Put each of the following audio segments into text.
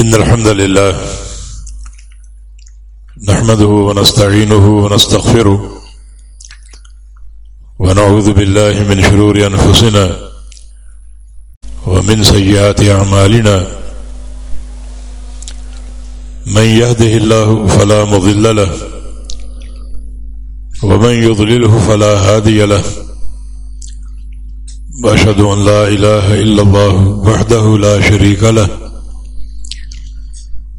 إن الحمد لله نحمده ونستعينه ونستغفره ونعوذ بالله من شرور أنفسنا ومن سيئات أعمالنا من يهده الله فلا مضل له ومن يضلله فلا هادي له وأشهد أن لا إله إلا الله وحده لا شريك له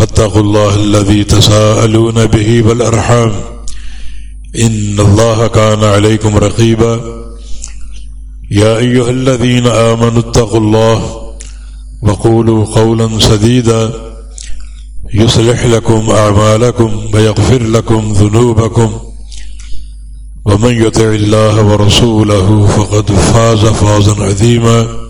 واتقوا الله الذي تساءلون به والأرحام إن الله كان عليكم رقيبا يا أيها الذين آمنوا اتقوا الله وقولوا قولا سديدا يصلح لكم أعمالكم ويغفر لكم ذنوبكم ومن يطع الله ورسوله فقد فاز فازا عظيما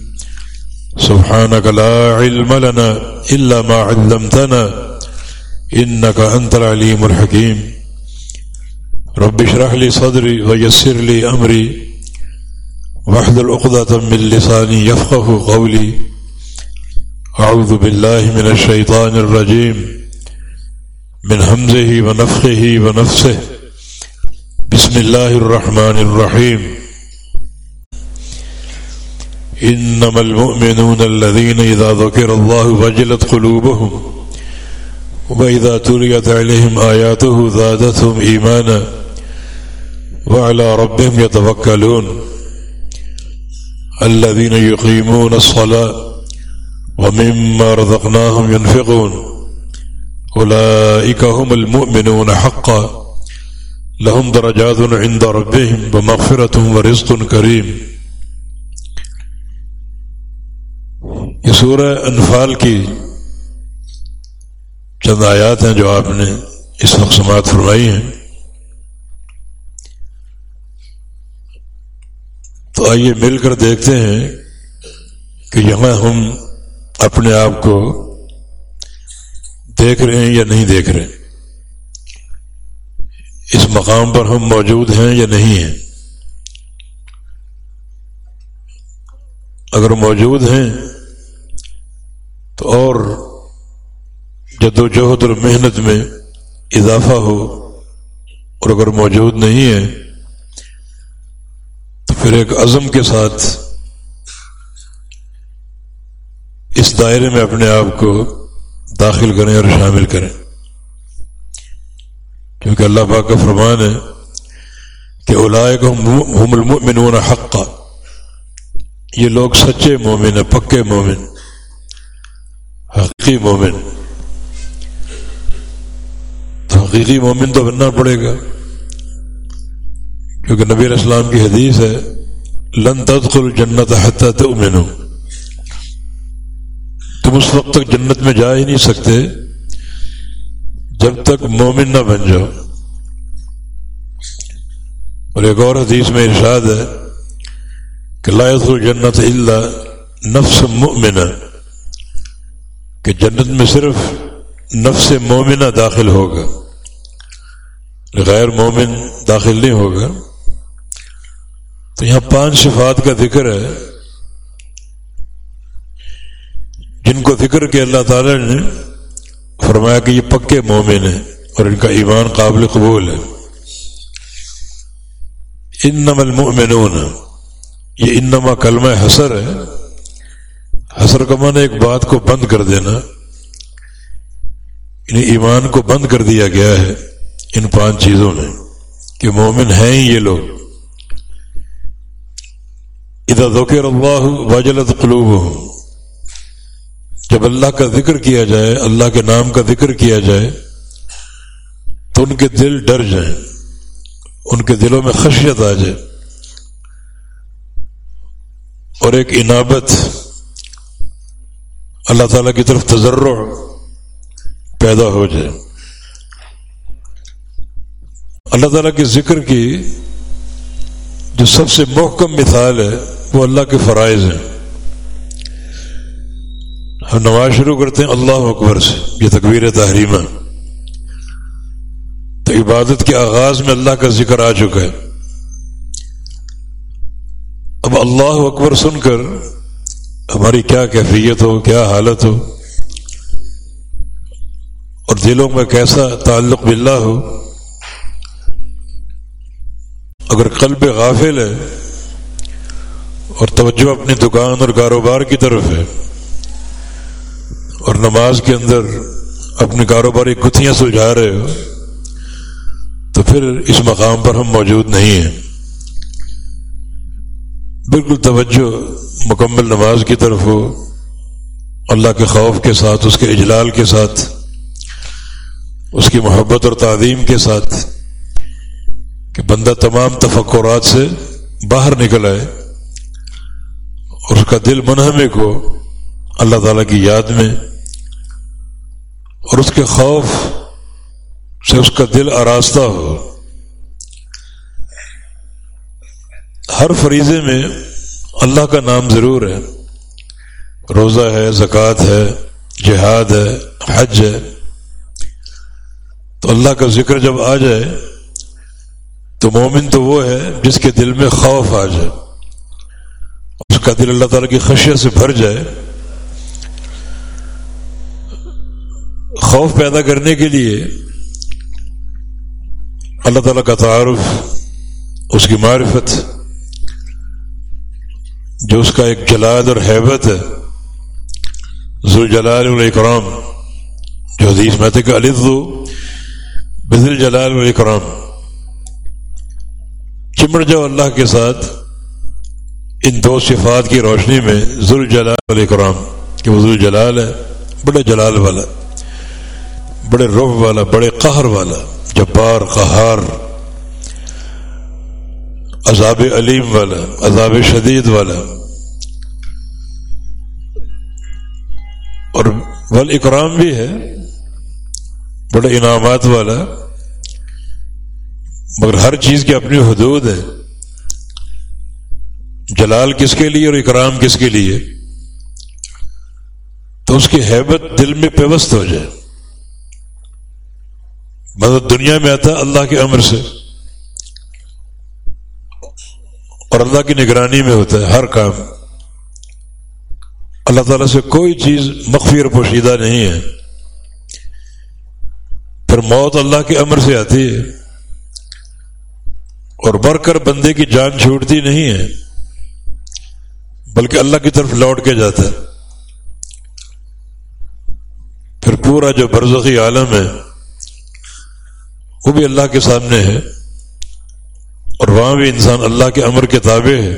سبحانك لا علم لنا إلا ما علمتنا إنك أنت العليم الحكيم. رب اشرح لي صدري ويسر لي أمري واحذر عقدة من لساني يفقه قولي. أعوذ بالله من الشيطان الرجيم. من همزه ونفخه ونفسه. بسم الله الرحمن الرحيم. إنما المؤمنون الذين إذا ذكر الله وجلت قلوبهم وإذا تليت عليهم آياته زادتهم إيمانا وعلى ربهم يتوكلون الذين يقيمون الصلاة ومما رزقناهم ينفقون أولئك هم المؤمنون حقا لهم درجات عند ربهم ومغفرة ورزق كريم یہ سورہ انفال کی چند آیات ہیں جو آپ نے اس وقت سماعت فرمائی ہیں۔ تو آئیے مل کر دیکھتے ہیں کہ یہاں ہم اپنے آپ کو دیکھ رہے ہیں یا نہیں دیکھ رہے۔ اس مقام پر ہم موجود ہیں یا نہیں ہیں۔ اگر موجود ہیں تو اور جد و جہد اور محنت میں اضافہ ہو اور اگر موجود نہیں ہے، تو پھر ایک عزم کے ساتھ اس دائرے میں اپنے آپ کو داخل کریں اور شامل کریں۔ کیونکہ اللہ پاک کا فرمان ہے کہ اولائے کو ہم المؤمنون حقا۔ یہ لوگ سچے مومن ہیں، پکے مومن۔ حقیقی مومن۔ تو حقیقی مومن تو بننا پڑے گا۔ کیونکہ نبی اسلام کی حدیث ہے، لن تدخل جنت حتی تؤمنو تم اس وقت تک جنت میں جا ہی نہیں سکتے جب تک مومن نہ بن جاؤ۔ اور ایک اور حدیث میں ارشاد ہے کہ لا يدخل جنت الا نفس مؤمنہ کہ جنت میں صرف نفس مومنہ داخل ہوگا، غیر مومن داخل نہیں ہوگا۔ تو یہاں پانچ صفات کا ذکر ہے، جن کو ذکر کے اللہ تعالی نے فرمایا کہ یہ پکے مومن ہیں اور ان کا ایمان قابل قبول ہے۔ انما المؤمنون، یہ انما کلمہ حسر ہے۔ حسر کا معنی ایک بات کو بند کر دینا۔ یعنی ایمان کو بند کر دیا گیا ہے ان پانچ چیزوں نے کہ مومن ہیں یہ لوگ۔ ادا ذکر اللہ واجلت قلوب ہوں جب اللہ کا ذکر کیا جائے، اللہ کے نام کا ذکر کیا جائے، تو ان کے دل ڈر جائیں، ان کے دلوں میں خشیت آ جائے۔ اور ایک انابت اللہ تعالیٰ کی طرف تجرع پیدا ہو جائے۔ اللہ تعالیٰ کے ذکر کی جو سب سے محکم مثال ہے وہ اللہ کے فرائض ہیں۔ ہم نماز شروع کرتے ہیں اللہ اکبر سے، یہ تقویر تحریمہ۔ تو عبادت کے آغاز میں اللہ کا ذکر آ چکا ہے۔ اب اللہ اکبر سن کر ہماری کیا کیفیت ہو، کیا حالت ہو؟ اور دلوں میں کیسا تعلق باللہ ہو؟ اگر قلب غافل ہے اور توجہ اپنی دکان اور کاروبار کی طرف ہے اور نماز کے اندر اپنی کاروباری کتیاں سلجھا رہے ہو، تو پھر اس مقام پر ہم موجود نہیں ہیں۔ بالکل توجہ مکمل نماز کی طرف ہو، اللہ کے خوف کے ساتھ، اس کے اجلال کے ساتھ، اس کی محبت اور تعظیم کے ساتھ کہ بندہ تمام تفکرات سے باہر نکل آئے اور اس کا دل منہمک ہو اللہ تعالیٰ کی یاد میں اور اس کے خوف سے اس کا دل آراستہ ہو۔ ہر فریضے میں اللہ کا نام ضرور ہے۔ روزہ ہے، زکوٰۃ ہے، جہاد ہے، حج ہے۔ تو اللہ کا ذکر جب آ جائے، تو مومن تو وہ ہے جس کے دل میں خوف آ جائے۔ اس کا دل اللہ تعالیٰ کی خشیت سے بھر جائے۔ خوف پیدا کرنے کے لیے اللہ تعالیٰ کا تعارف، اس کی معرفت جو اس کا ایک جلال اور حیبت ہے۔ ذو جلال الاکرام جو حدیث میں تھے کہ الدو بزل جلال الاکرام چمڑ جاؤ اللہ کے ساتھ ان دو صفات کی روشنی میں ذل جلال الاکرام کہ وہ جلال ہے، بڑے جلال والا، بڑے رخ والا، بڑے قہر والا، جبار، قہار۔ عذاب علیم والا، عذاب شدید والا۔ اور ول اکرام بھی ہے، بڑے انعامات والا۔ مگر ہر چیز کی اپنی حدود ہے۔ جلال کس کے لیے اور اکرام کس کے لیے؟ تو اس کی حیبت دل میں پیوست ہو جائے۔ مطلب دنیا میں آتا اللہ کے امر سے۔ اور اللہ کی نگرانی میں ہوتا ہے ہر کام۔ اللہ تعالیٰ سے کوئی چیز مخفی اور پوشیدہ نہیں ہے۔ پھر موت اللہ کے امر سے آتی ہے۔ اور بڑھ کر بندے کی جان چھوٹتی نہیں ہے، بلکہ اللہ کی طرف لوٹ کے جاتا ہے۔ پھر پورا جو برزخی عالم ہے، وہ بھی اللہ کے سامنے ہے۔ اور وہاں بھی انسان اللہ کے امر کے تابع ہے۔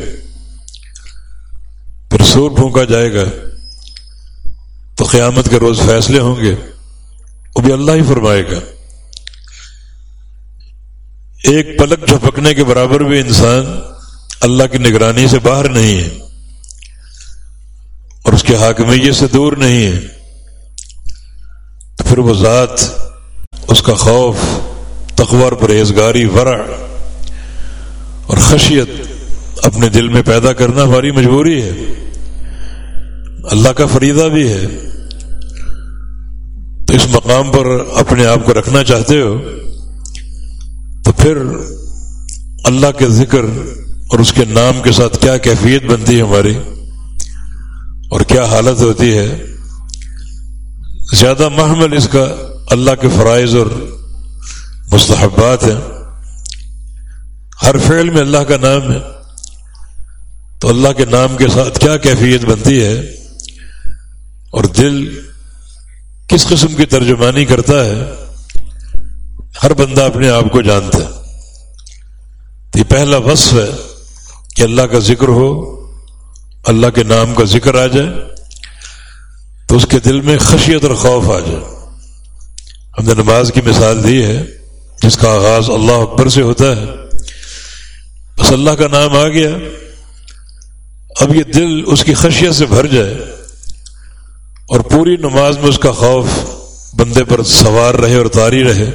پھر سور پھونکا جائے گا۔ تو قیامت کے روز فیصلے ہوں گے۔ وہ بھی اللہ ہی فرمائے گا۔ ایک پلک جھپکنے کے برابر بھی انسان اللہ کی نگرانی سے باہر نہیں ہے۔ اور اس کے حاکمیت سے دور نہیں ہے۔ تو پھر وہ ذات، اس کا خوف تخور پرہیزگاری، ورع اور خشیت اپنے دل میں پیدا کرنا ہماری مجبوری ہے۔ اللہ کا فریضہ بھی ہے۔ تو اس مقام پر اپنے آپ کو رکھنا چاہتے ہو تو پھر اللہ کے ذکر اور اس کے نام کے ساتھ کیا کیفیت بنتی ہے ہماری اور کیا حالت ہوتی ہے۔ زیادہ محمل اس کا اللہ کے فرائض اور مستحبات ہیں۔ ہر فعل میں اللہ کا نام ہے۔ تو اللہ کے نام کے ساتھ کیا کیفیت بنتی ہے؟ اور دل کس قسم کی ترجمانی کرتا ہے؟ ہر بندہ اپنے آپ کو جانتا ہے۔ تو یہ پہلا وصف ہے کہ اللہ کا ذکر ہو، اللہ کے نام کا ذکر آ جائے، تو اس کے دل میں خشیت اور خوف آ جائے۔ ہم نے نماز کی مثال دی ہے، جس کا آغاز اللہ اکبر سے ہوتا ہے۔ بس اللہ کا نام آ گیا۔ اب یہ دل اس کی خشیت سے بھر جائے اور پوری نماز میں اس کا خوف بندے پر سوار رہے اور تاری رہے۔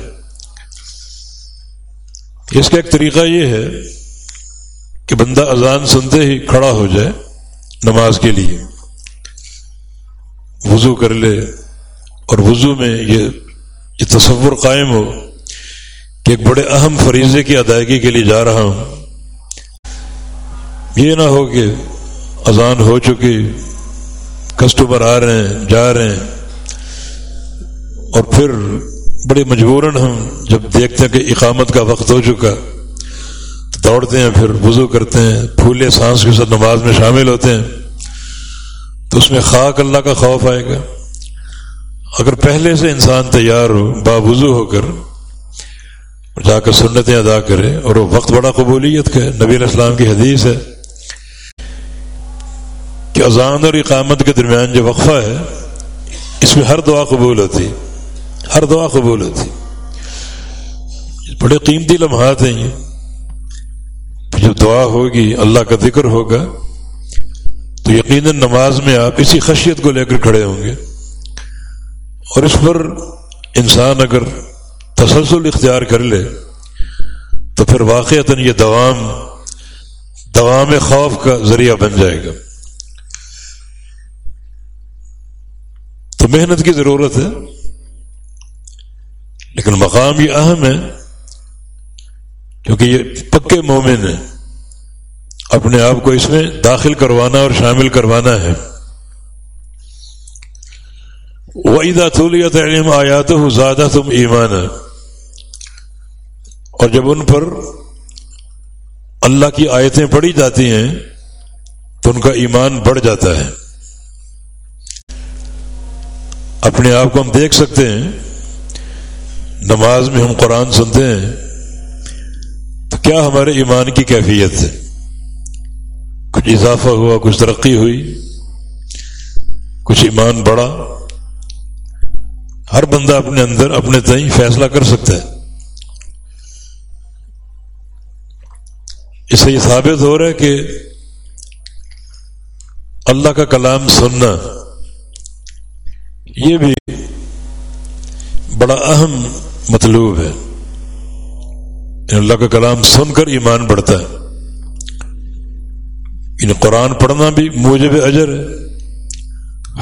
اس کا ایک طریقہ یہ ہے کہ بندہ اذان سنتے ہی کھڑا ہو جائے نماز کے لیے۔ وضو کر لے اور وضو میں یہ یہ تصور قائم ہو کہ ایک بڑے اہم فریضے کی ادائیگی کے لیے جا رہا ہوں۔ یہ نہ ہو کہ اذان ہو چکی کسٹمر آ رہے ہیں، جا رہے ہیں۔ اور پھر بڑے مجبوراً ہم جب دیکھتے ہیں کہ اقامت کا وقت ہو چکا تو دوڑتے ہیں، پھر وضو کرتے ہیں، پھولے سانس کے ساتھ نماز میں شامل ہوتے ہیں۔ تو اس میں خاک اللہ کا خوف آئے گا۔ اگر پہلے سے انسان تیار ہو باوضو ہو کر، جا کر سنتیں ادا کرے، اور وہ وقت بڑا قبولیت کا ہے۔ نبی علیہ السلام کی حدیث ہے اذان اور اقامت کے درمیان جو وقفہ ہے، اس میں ہر دعا قبول ہوتی، ہر دعا قبول ہوتی۔ بڑے قیمتی لمحات ہیں یہ۔ جب دعا ہوگی، اللہ کا ذکر ہوگا، تو یقیناً نماز میں آپ اسی خشیت کو لے کر کھڑے ہوں گے۔ اور اس پر انسان اگر تسلسل اختیار کر لے، تو پھر واقعتاً یہ دوام دوام خوف کا ذریعہ بن جائے گا۔ تو محنت کی ضرورت ہے، لیکن مقام یہ اہم ہے کیونکہ یہ پکے مومن ہیں۔ اپنے آپ کو اس میں داخل کروانا اور شامل کروانا ہے۔ وعیدہ تولیت علم آیات ہو زیادہ تم ایمان اور جب ان پر اللہ کی آیتیں پڑھی جاتی ہیں، تو ان کا ایمان بڑھ جاتا ہے۔ اپنے آپ کو ہم دیکھ سکتے ہیں، نماز میں ہم قرآن سنتے ہیں، تو کیا ہمارے ایمان کی کیفیت ہے؟ کچھ اضافہ ہوا، کچھ ترقی ہوئی، کچھ ایمان بڑھا۔ ہر بندہ اپنے اندر اپنے تئیں فیصلہ کر سکتا ہے۔ اس سے یہ ثابت ہو رہا ہے کہ اللہ کا کلام سننا یہ بھی بڑا اہم مطلوب ہے۔ اللہ کا کلام سن کر ایمان بڑھتا ہے۔ ان قرآن پڑھنا بھی موجب اجر ہے۔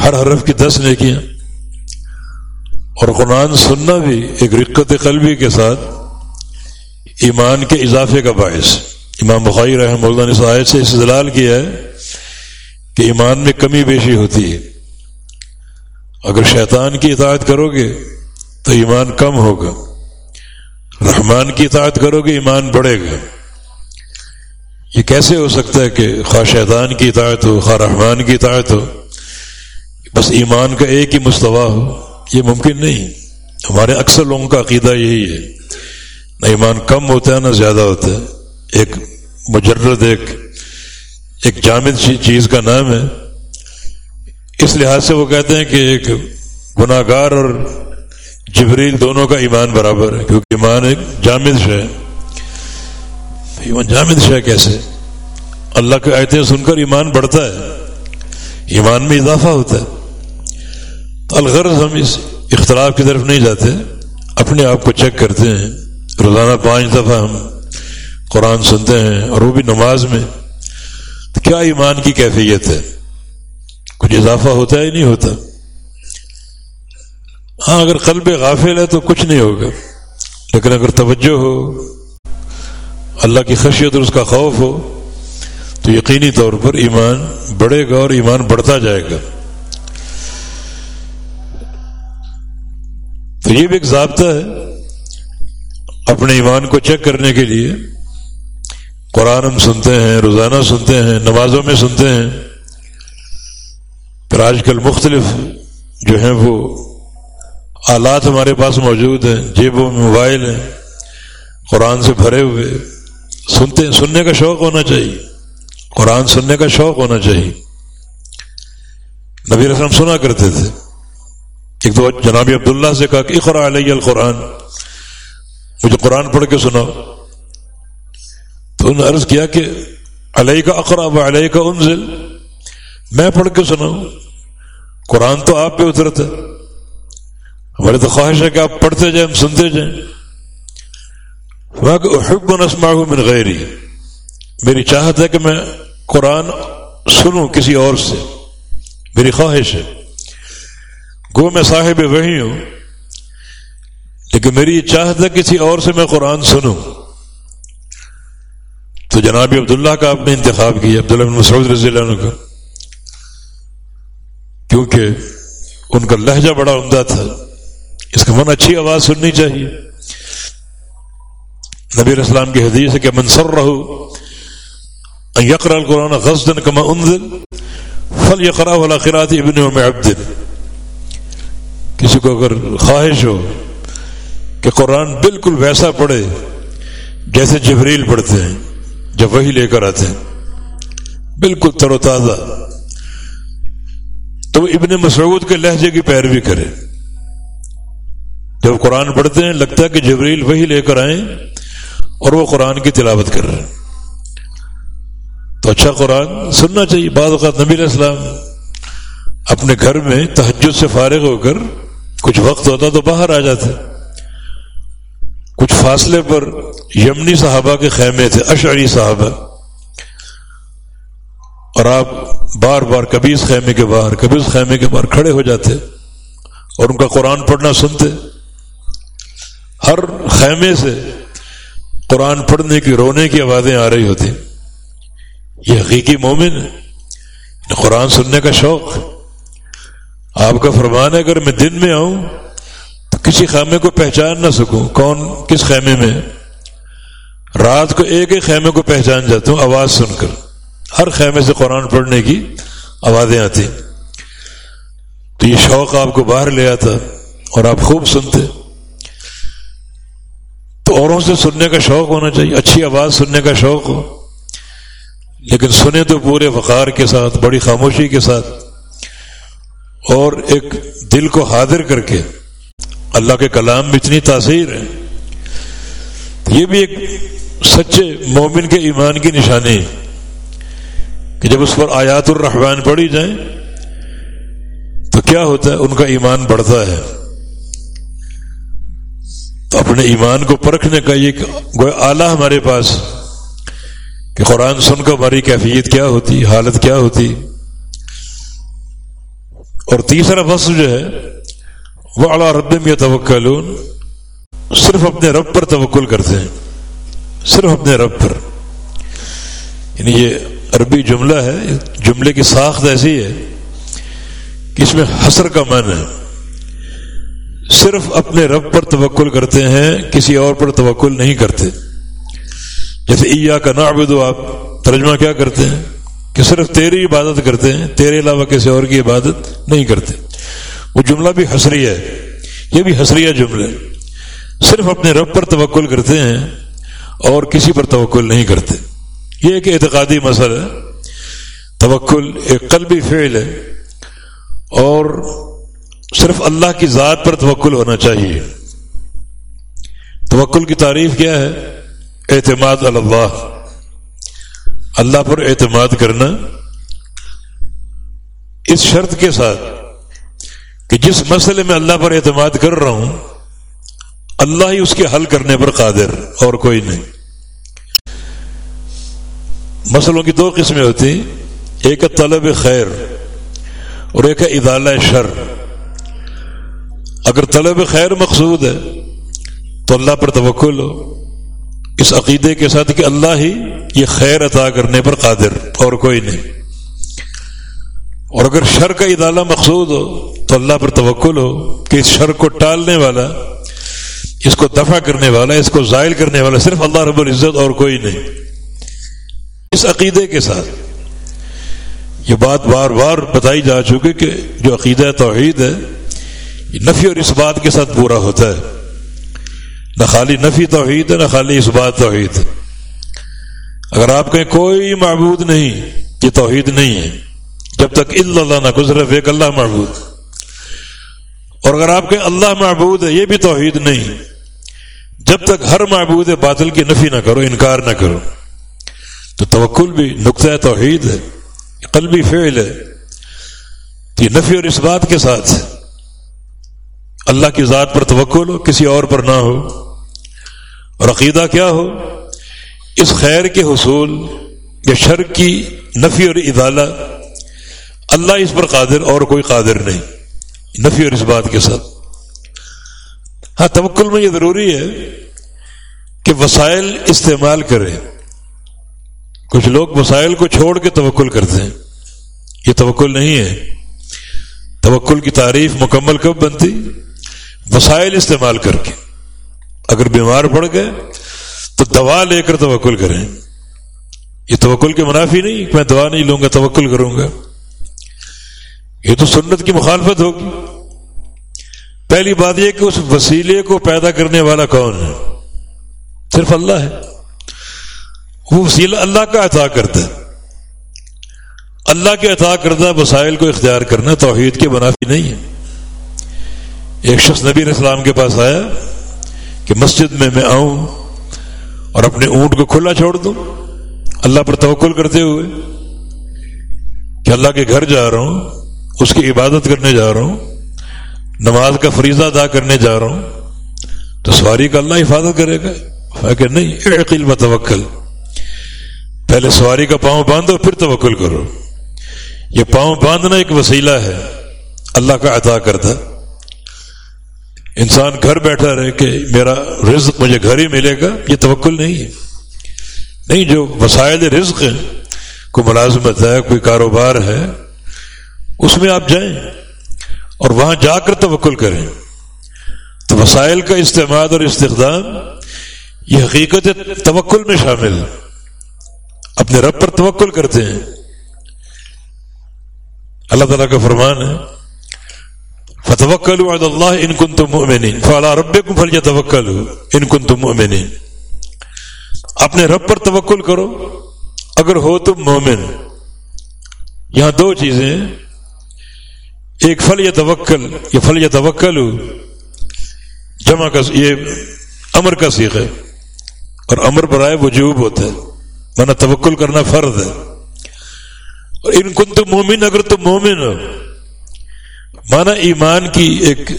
ہر حرف کی دس نیکیاں۔ اور قرآن سننا بھی ایک رقت قلبی کے ساتھ ایمان کے اضافے کا باعث۔ امام بخاری رحم اللہ نے آیت سے استدلال کیا ہے کہ ایمان میں کمی بیشی ہوتی ہے۔ اگر شیطان کی اطاعت کرو گے تو ایمان کم ہوگا۔ رحمان کی اطاعت کرو گے، ایمان بڑھے گا۔ یہ کیسے ہو سکتا ہے کہ خواہ شیطان کی اطاعت ہو، خواہ رحمان کی اطاعت ہو، بس ایمان کا ایک ہی مستوی ہو، یہ ممکن نہیں۔ ہمارے اکثر لوگوں کا عقیدہ یہی ہے۔ نہ ایمان کم ہوتا ہے، نہ زیادہ ہوتا ہے۔ ایک مجرد، ایک ایک جامد چیز کا نام ہے۔ اس لحاظ سے وہ کہتے ہیں کہ ایک گناہ گار اور جبریل دونوں کا ایمان برابر ہے، کیونکہ ایمان ایک جامد ہے۔ ایمان جامد شہ کیسے؟ اللہ کے آیتیں سن کر ایمان بڑھتا ہے، ایمان میں اضافہ ہوتا ہے۔ تو الغرض ہم اس اختلاف کی طرف نہیں جاتے، اپنے آپ کو چیک کرتے ہیں۔ روزانہ پانچ دفعہ ہم قرآن سنتے ہیں اور وہ بھی نماز میں۔ تو کیا ایمان کی کیفیت ہے؟ کچھ اضافہ ہوتا ہے نہیں ہوتا۔ ہاں اگر قلب غافل ہے تو کچھ نہیں ہوگا، لیکن اگر توجہ ہو، اللہ کی خشیت اور اس کا خوف ہو، تو یقینی طور پر ایمان بڑھے گا اور ایمان بڑھتا جائے گا۔ تو یہ بھی ایک ضابطہ ہے اپنے ایمان کو چیک کرنے کے لیے۔ قرآن ہم سنتے ہیں، روزانہ سنتے ہیں، نمازوں میں سنتے ہیں۔ پھر آج کل مختلف جو ہیں وہ آلات ہمارے پاس موجود ہیں۔ جیبوں میں موبائل ہیں۔ قرآن سے بھرے ہوئے۔ سنتے سننے کا شوق ہونا چاہیے۔ قرآن سننے کا شوق ہونا چاہیے۔ نبی رسم سنا کرتے تھے۔ ایک تو جناب عبداللہ سے کہا کہ اقرا علیہ القرآن۔ مجھے قرآن پڑھ کے سناؤ۔ تو انہوں نے عرض کیا کہ علیہ کا اقرا و علیہ کا انزل۔ میں پڑھ کے سناؤں۔ قرآن تو آپ پہ اترتا ہماری تو خواہش ہے کہ آپ پڑھتے جائیں، ہم سنتے جائیں۔ حب و نسما من غیری۔ میری چاہت ہے کہ میں قرآن سنوں کسی اور سے۔ میری خواہش ہے۔ گو میں صاحب وہی ہوں۔ لیکن میری چاہت ہے کسی اور سے میں قرآن سنوں۔ تو جناب عبداللہ کا آپ نے انتخاب کیا، عبداللہ بن مسعود رضی اللہ عنہ کا۔ کیونکہ ان کا لہجہ بڑا عمدہ تھا۔ اس کا من اچھی آواز سننی چاہیے۔ نبی اسلام کی حدیث ہے کہ منصر رہو یقر القرآن غزدن کما انزل فل یقرا والا ابن میں عبد۔ کسی کو اگر خواہش ہو کہ قرآن بالکل ویسا پڑھے جیسے جبریل پڑھتے ہیں، جب وہی لے کر آتے ہیں، بالکل تر و تازہ۔ تو وہ ابن مسعود کے لہجے کی پیروی کرے جب قرآن پڑھتے ہیں، لگتا ہے کہ جبریل وہی لے کر آئیں اور وہ قرآن کی تلاوت کر رہے ہیں۔ تو اچھا قرآن سننا چاہیے۔ بعض اوقات نبی السلام اپنے گھر میں تحجد سے فارغ ہو کر کچھ وقت ہوتا تو باہر آ جاتے۔ کچھ فاصلے پر یمنی صحابہ کے خیمے تھے، اشعری صحابہ۔ اور آپ بار بار کبھی اس خیمے کے باہر کبھی اس خیمے کے باہر کھڑے ہو جاتے اور ان کا قرآن پڑھنا سنتے۔ ہر خیمے سے قرآن پڑھنے کی، رونے کی آوازیں آ رہی ہوتی۔ یہ حقیقی مومن ہے قرآن سننے کا شوق۔ آپ کا فرمان ہے، اگر میں دن میں آؤں تو کسی خیمے کو پہچان نہ سکوں۔ کون؟ کس خیمے میں؟ رات کو ایک ایک خیمے کو پہچان جاتا ہوں، آواز سن کر۔ ہر خیمے سے قرآن پڑھنے کی آوازیں آتی۔ تو یہ شوق آپ کو باہر لے آتا اور آپ خوب سنتے۔ تو اوروں سے سننے کا شوق ہونا چاہیے، اچھی آواز سننے کا شوق ہو۔ لیکن سنے تو پورے وقار کے ساتھ، بڑی خاموشی کے ساتھ۔ اور ایک دل کو حاضر کر کے اللہ کے کلام میں اتنی تاثیر ہے۔ یہ بھی ایک سچے مومن کے ایمان کی نشانی ہے۔ کہ جب اس پر آیات الرحمن پڑھی جائیں تو کیا ہوتا ہے؟ ان کا ایمان بڑھتا ہے۔ تو اپنے ایمان کو پرکھنے کا یہ آلہ ہمارے پاس کہ قرآن سن کر ہماری کیفیت کیا ہوتی، حالت کیا ہوتی۔ اور تیسرا فصل جو ہے، وہ اعلیٰ رب میں توکل صرف اپنے رب پر توکل کرتے ہیں۔ صرف اپنے رب پر۔ یعنی یہ عربی جملہ ہے، جملے کی ساخت ایسی ہے کہ اس میں حسر کا من ہے۔ صرف اپنے رب پر توکل کرتے ہیں، کسی اور پر توکل نہیں کرتے۔ جیسے ایا کا نعبد، آپ ترجمہ کیا کرتے ہیں؟ کہ صرف تیری عبادت کرتے ہیں، تیرے علاوہ کسی اور کی عبادت نہیں کرتے۔ وہ جملہ بھی حسری ہے، یہ بھی حسریہ جملے صرف اپنے رب پر توکل کرتے ہیں اور کسی پر توکل نہیں کرتے۔ یہ ایک اعتقادی مسئلہ ہے۔ توکل ایک قلبی فعل ہے۔ اور صرف اللہ کی ذات پر توکل ہونا چاہیے۔ توکل کی تعریف کیا ہے؟ اعتماد اللہ۔ اللہ پر اعتماد کرنا۔ اس شرط کے ساتھ کہ جس مسئلے میں اللہ پر اعتماد کر رہا ہوں، اللہ ہی اس کے حل کرنے پر قادر اور کوئی نہیں۔ مسئلوں کی دو قسمیں ہوتی ایک طلب خیر اور ایک ہے ادالہ شر۔ اگر طلب خیر مقصود ہے، تو اللہ پر توکل ہو۔ اس عقیدے کے ساتھ کہ اللہ ہی یہ خیر عطا کرنے پر قادر، اور کوئی نہیں۔ اور اگر شر کا ادالہ مقصود ہو، تو اللہ پر توکل ہو کہ اس شر کو ٹالنے والا، اس کو دفع کرنے والا، اس کو زائل کرنے والا صرف اللہ رب العزت اور کوئی نہیں۔ اس عقیدے کے ساتھ۔ یہ بات بار بار بتائی جا چکی کہ جو عقیدہ توحید ہے، یہ نفی اور اس بات کے ساتھ پورا ہوتا ہے۔ نہ خالی نفی توحید ہے، نہ خالی اس بات توحید ہے۔ اگر آپ کہیں کوئی معبود نہیں، یہ توحید نہیں ہے۔ جب تک اللہ نہ گزرف ایک اللہ معبود۔ اور اگر آپ کہیں اللہ معبود ہے، یہ بھی توحید نہیں۔ جب تک ہر معبود باطل کی نفی نہ کرو، انکار نہ کرو۔ تو توکل بھی نقطۂ توحید ہے، قلبی فعل ہے تو یہ نفی اور اس بات کے ساتھ اللہ کی ذات پر توکل ہو، کسی اور پر نہ ہو، اور عقیدہ کیا ہو؟ اس خیر کے حصول یا شر کی نفی اور ادالہ اللہ اس پر قادر اور کوئی قادر نہیں، نفی اور اس بات کے ساتھ۔ ہاں توکل میں یہ ضروری ہے کہ وسائل استعمال کریں۔ کچھ لوگ وسائل کو چھوڑ کے توکل کرتے ہیں۔ یہ توکل نہیں ہے۔ توکل کی تعریف مکمل کب بنتی؟ وسائل استعمال کر کے۔ اگر بیمار پڑ گئے تو دوا لے کر توکل کریں۔ یہ توکل کے منافی نہیں، میں دوا نہیں لوں گا، توکل کروں گا۔ یہ تو سنت کی مخالفت ہوگی۔ پہلی بات یہ کہ اس وسیلے کو پیدا کرنے والا کون ہے؟ صرف اللہ ہے۔ وہ وسیلہ اللہ کا عطا کرتا ہے۔ اللہ کے عطا کردہ وسائل کو اختیار کرنا توحید کے منافی نہیں ہے۔ ایک شخص نبی علیہ السلام کے پاس آیا کہ مسجد میں میں آؤں اور اپنے اونٹ کو کھلا چھوڑ دوں۔ اللہ پر توکل کرتے ہوئے کہ اللہ کے گھر جا رہا ہوں، اس کی عبادت کرنے جا رہا ہوں، نماز کا فریضہ ادا کرنے جا رہا ہوں، تو سواری کا اللہ حفاظت کرے گا۔ کہ نہیں عقیل توکل۔ پہلے سواری کا پاؤں باندھو، پھر توکل کرو۔ یہ پاؤں باندھنا ایک وسیلہ ہے۔ اللہ کا عطا کرتا انسان گھر بیٹھا رہے کہ میرا رزق مجھے گھر ہی ملے گا، یہ توکل نہیں ہے۔ نہیں، جو وسائل رزق ہیں کوئی ملازمت ہے، کوئی کاروبار ہے، اس میں آپ جائیں اور وہاں جا کر توکل کریں۔ تو وسائل کا استعمال اور استخدام، یہ حقیقت توکل میں شامل ہے۔ اپنے رب پر توکل کرتے ہیں۔ اللہ تعالیٰ کا فرمان ہے فتوکل اللہ ان کن تم فلا رب کو فل توکل ان کن تم اپنے رب پر توکل کرو۔ اگر ہو تم مومن۔ یہاں دو چیزیں ایک فل یا توکل یہ فل یا توکل جمع کا، یہ امر کا سیکھ ہے۔ اور امر برائے وجوب ہوتا ہے۔ مانا توکل کرنا فرض ہے اور ان کن تو مومن اگر تو مومن ہو مانا ایمان کی ایک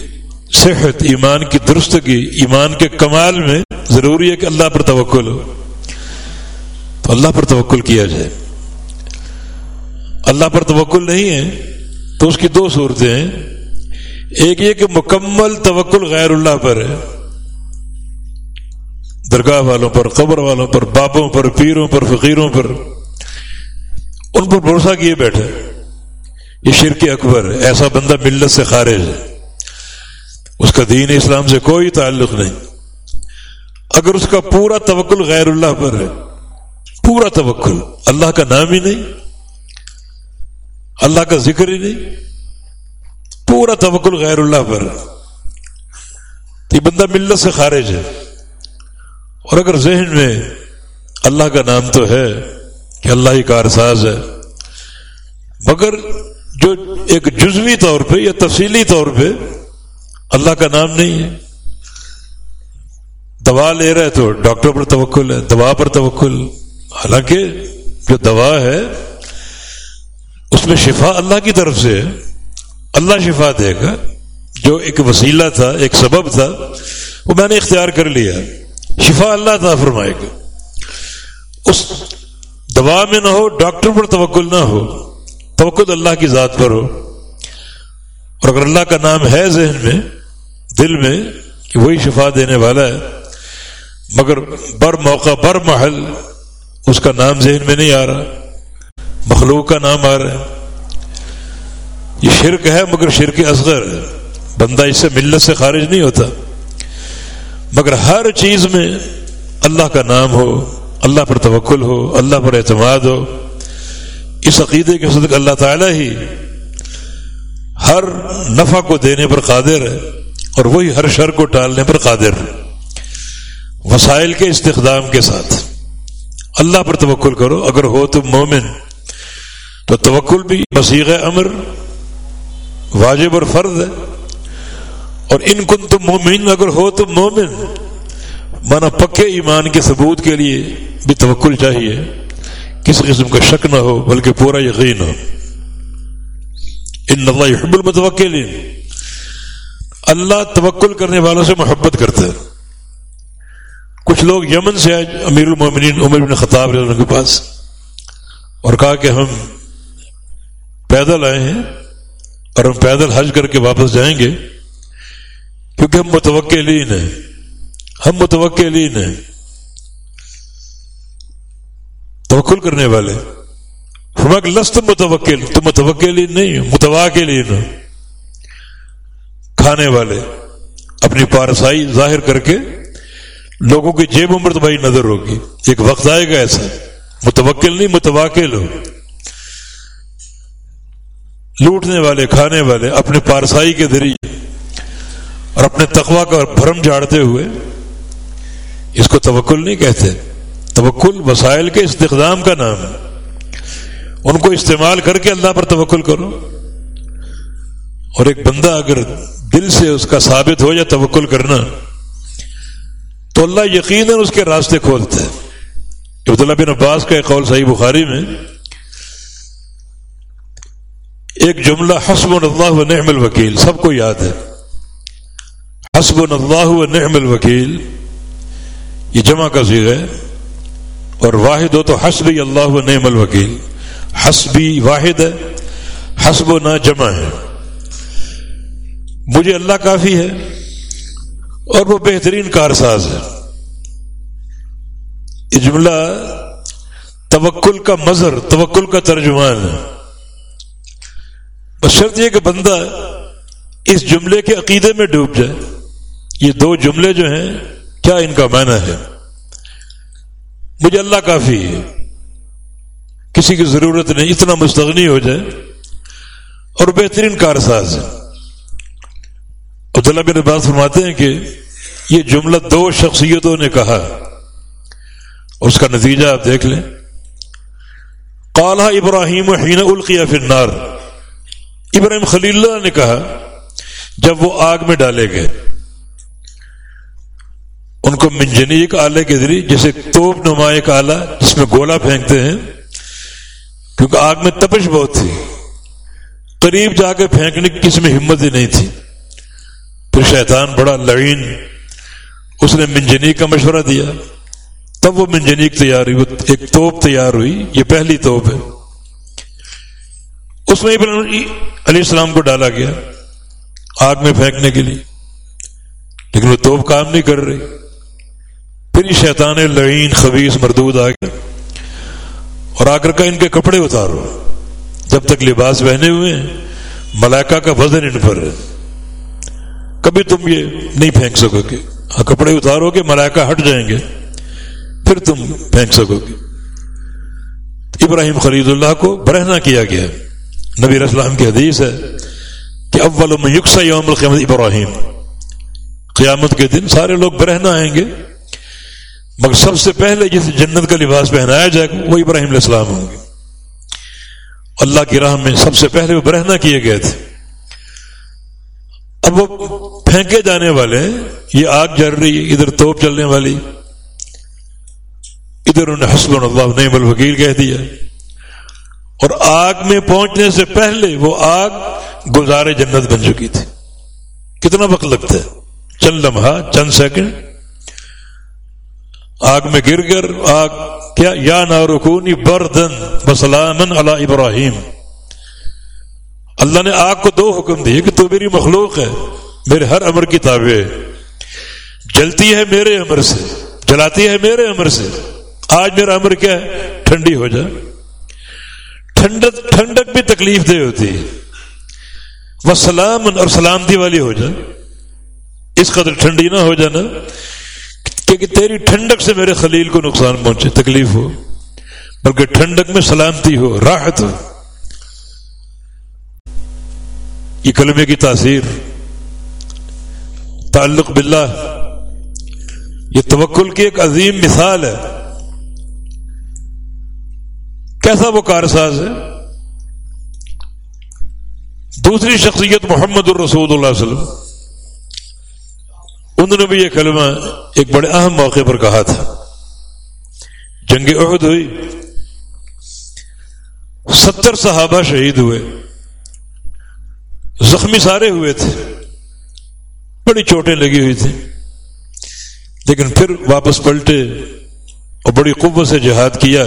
صحت ایمان کی درستگی ایمان کے کمال میں ضروری ہے کہ اللہ پر توکل ہو تو اللہ پر توکل کیا جائے اللہ پر توکل نہیں ہے تو اس کی دو صورتیں ہیں ایک یہ کہ مکمل توکل غیر اللہ پر ہے درگاہ والوں پر، قبر والوں پر، بابوں پر، پیروں پر، فقیروں پر۔ ان پر بھروسہ کیے بیٹھے۔ یہ شرک اکبر ہے ایسا بندہ ملت سے خارج ہے۔ اس کا دین اسلام سے کوئی تعلق نہیں۔ اگر اس کا پورا توکل غیر اللہ پر ہے، پورا توکل۔ اللہ کا نام ہی نہیں۔ اللہ کا ذکر ہی نہیں۔ پورا توکل غیر اللہ پر۔ یہ بندہ ملت سے خارج ہے۔ اور اگر ذہن میں اللہ کا نام تو ہے کہ اللہ ہی کارساز ہے، مگر جو ایک جزوی طور پہ یا تفصیلی طور پہ اللہ کا نام نہیں ہے، دوا لے رہے تو ڈاکٹر پر توکل ہے، دوا پر توکل، حالانکہ جو دوا ہے، اس میں شفا اللہ کی طرف سے اللہ شفا دے گا، جو ایک وسیلہ تھا، ایک سبب تھا، وہ میں نے اختیار کر لیا۔ شفا اللہ تھا فرمائے گا۔ اس دوا میں نہ ہو، ڈاکٹر پر توکل نہ ہو، توکل اللہ کی ذات پر ہو۔ اور اگر اللہ کا نام ہے ذہن میں، دل میں کہ وہی شفا دینے والا ہے، مگر بر موقع، بر محل اس کا نام ذہن میں نہیں آ رہا، مخلوق کا نام آ رہا ہے۔ یہ شرک ہے مگر شرک اصغر ہے۔ بندہ اس سے ملت سے خارج نہیں ہوتا۔ مگر ہر چیز میں اللہ کا نام ہو، اللہ پر توکل ہو، اللہ پر اعتماد ہو۔ اس عقیدے کے صدق اللہ تعالی ہی ہر نفع کو دینے پر قادر ہے اور وہی ہر شر کو ٹالنے پر قادر ہے۔ وسائل کے استخدام کے ساتھ اللہ پر توکل کرو، اگر ہو تم مومن۔ تو توکل بھی مسیغ امر واجب اور فرض ہے۔ اور ان کن تم مومن اگر ہو تم مومن۔ مانا پکے ایمان کے ثبوت کے لیے بھی توکل چاہیے۔ کسی قسم کا شک نہ ہو، بلکہ پورا یقین ہو۔ ان اللہ حب المتوکلین اللہ توکل کرنے والوں سے محبت کرتے ہیں کچھ لوگ یمن سے آج امیر المومنین عمر بن خطاب رضی اللہ کے پاس۔ اور کہا کہ ہم پیدل آئے ہیں اور ہم پیدل حج کر کے واپس جائیں گے۔ کیونکہ ہم متوقع ہیں۔ ہم متوقع ہیں۔ توکل کرنے والے۔ لست متوکل تم متوقع نہیں متواقع کھانے والے، اپنی پارسائی ظاہر کر کے لوگوں کی جیب عمر تو بھائی نظر ہوگی۔ ایک وقت آئے گا ایسا۔ متوکل نہیں متواقع ہو۔ لوٹنے والے، کھانے والے اپنے پارسائی کے ذریعے۔ اور اپنے تقوا کا بھرم جھاڑتے ہوئے اس کو توکل نہیں کہتے۔ توکل وسائل کے استقدام کا نام ہے۔ ان کو استعمال کر کے اللہ پر توکل کرو۔ اور ایک بندہ اگر دل سے اس کا ثابت ہو یا توکل کرنا، تو اللہ یقیناً اس کے راستے کھولتے ہیں عبداللہ بن عباس کا ایک قول صحیح بخاری میں، ایک جملہ حسب اللہ و نعم الوکیل، سب کو یاد ہے۔ حسب اللہ و نعم الوکیل. یہ جمع کا ذیغ ہے. اور واحد ہو تو حسبی اللہ و نعم الوکیل. حسبی واحد ہے. حسب و نہ جمع ہے. مجھے اللہ کافی ہے. اور وہ بہترین کارساز ہے. یہ جملہ توکل کا مظہر، توکل کا ترجمان ہے. بس شرط یہ کہ بندہ اس جملے کے عقیدے میں ڈوب جائے. یہ دو جملے جو ہیں، کیا ان کا معنی ہے؟ مجھے اللہ کافی ہے۔ کسی کی ضرورت نہیں، اتنا مستغنی ہو جائے۔ اور بہترین کارساز ہے۔ عبداللہ بن بات فرماتے ہیں کہ یہ جملہ دو شخصیتوں نے کہا۔ اس کا نتیجہ آپ دیکھ لیں۔ کالہ ابراہیم حین القیہ النار۔ ابراہیم خلیل اللہ نے کہا، جب وہ آگ میں ڈالے گئے۔ ان کو منجنیک آلے کے ذریعے، جیسے توپ نما ایک آلہ، جس میں گولا پھینکتے ہیں، کیونکہ آگ میں تپش بہت تھی۔ قریب جا کے پھینکنے کی کس میں ہمت ہی نہیں تھی۔ پھر شیطان بڑا لڑین اس نے منجنیک کا مشورہ دیا۔ تب وہ منجنیک تیار ہوئی ایک توپ تیار ہوئی۔ یہ پہلی توپ ہے۔ اس میں علیہ السلام کو ڈالا گیا آگ میں پھینکنے کے لیے، لیکن وہ توپ کام نہیں کر رہی۔ پھر یہ شیطان لعین خبیص مردود آ گیا اور آ کر کا ان کے کپڑے اتارو۔ جب تک لباس بہنے ہوئے ہیں، ملائکہ کا وزن ان پر ہے۔ کبھی تم یہ نہیں پھینک سکو گے۔ ہاں کپڑے اتارو گے، ملائکہ ہٹ جائیں گے۔ پھر تم پھینک سکو گے۔ ابراہیم خلید اللہ کو برہنا کیا گیا۔ نبی اسلام کی حدیث ہے کہ اول میں یوم القیامت ابراہیم۔ قیامت کے دن سارے لوگ برہنا آئیں گے۔ مگر سب سے پہلے جس جنت کا لباس پہنایا جائے گا وہ ابراہیم علیہ السلام ہوں گے۔ اللہ کی راہ میں سب سے پہلے وہ برہنا کیے گئے تھے۔ اب وہ پھینکے جانے والے یہ آگ جل رہی ادھر توپ چلنے والی۔ ادھر انہیں حسب اللہ نعم الوکیل کہہ دیا۔ اور آگ میں پہنچنے سے پہلے وہ آگ گزارے جنت بن چکی تھی۔ کتنا وقت لگتا ہے؟ چند لمحہ، چند سیکنڈ۔ آگ میں گر گر، آگ، کیا؟ یا نا رکونی بردن بسلامن اللہ ابراہیم۔ اللہ نے آگ کو دو حکم دیے کہ تو میری مخلوق ہے، میرے ہر امر کی تابع ہے۔ جلتی ہے میرے امر سے، جلاتی ہے میرے امر سے۔ آج میرا امر کیا ہے؟ ٹھنڈی ہو جائے ٹھنڈک ٹھنڈک بھی تکلیف دہ ہوتی ہے۔ وہ سلام اور سلامتی والی ہو جائے اس قدر ٹھنڈی نہ ہو جانا۔ کہ تیری ٹھنڈک سے میرے خلیل کو نقصان پہنچے، تکلیف ہو۔ بلکہ ٹھنڈک میں سلامتی ہو، راحت ہو۔ یہ کلمے کی تاثیر، تعلق باللہ۔ یہ توکل کی ایک عظیم مثال ہے۔ کیسا وہ کارساز ہے؟ دوسری شخصیت محمد الرسول اللہ علیہ وسلم۔ انہوں نے بھی یہ کلمہ ایک بڑے اہم موقع پر کہا تھا۔ جنگ عہد ہوئی۔ ستر صحابہ شہید ہوئے۔ زخمی سارے ہوئے تھے۔ بڑی چوٹیں لگی ہوئی تھیں۔ لیکن پھر واپس پلٹے اور بڑی قوت سے جہاد کیا۔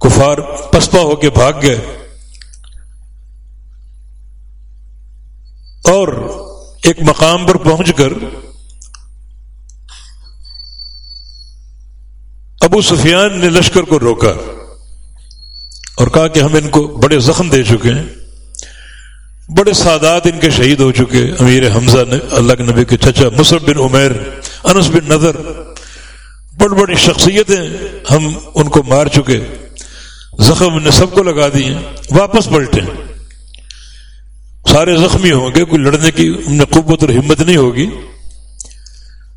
کفار پسپا ہو کے بھاگ گئے۔ اور ایک مقام پر پہنچ کر ابو سفیان نے لشکر کو روکا اور کہا کہ ہم ان کو بڑے زخم دے چکے ہیں۔ بڑے سادات ان کے شہید ہو چکے۔ امیر حمزہ نے اللہ کے نبی کے چچا مصرف بن عمیر، انس بن نظر بڑی بڑی شخصیتیں ہم ان کو مار چکے۔ زخم نے سب کو لگا دیے واپس پلٹے۔ سارے زخمی ہوں گے، کوئی لڑنے کی ان میں قوت اور ہمت نہیں ہوگی۔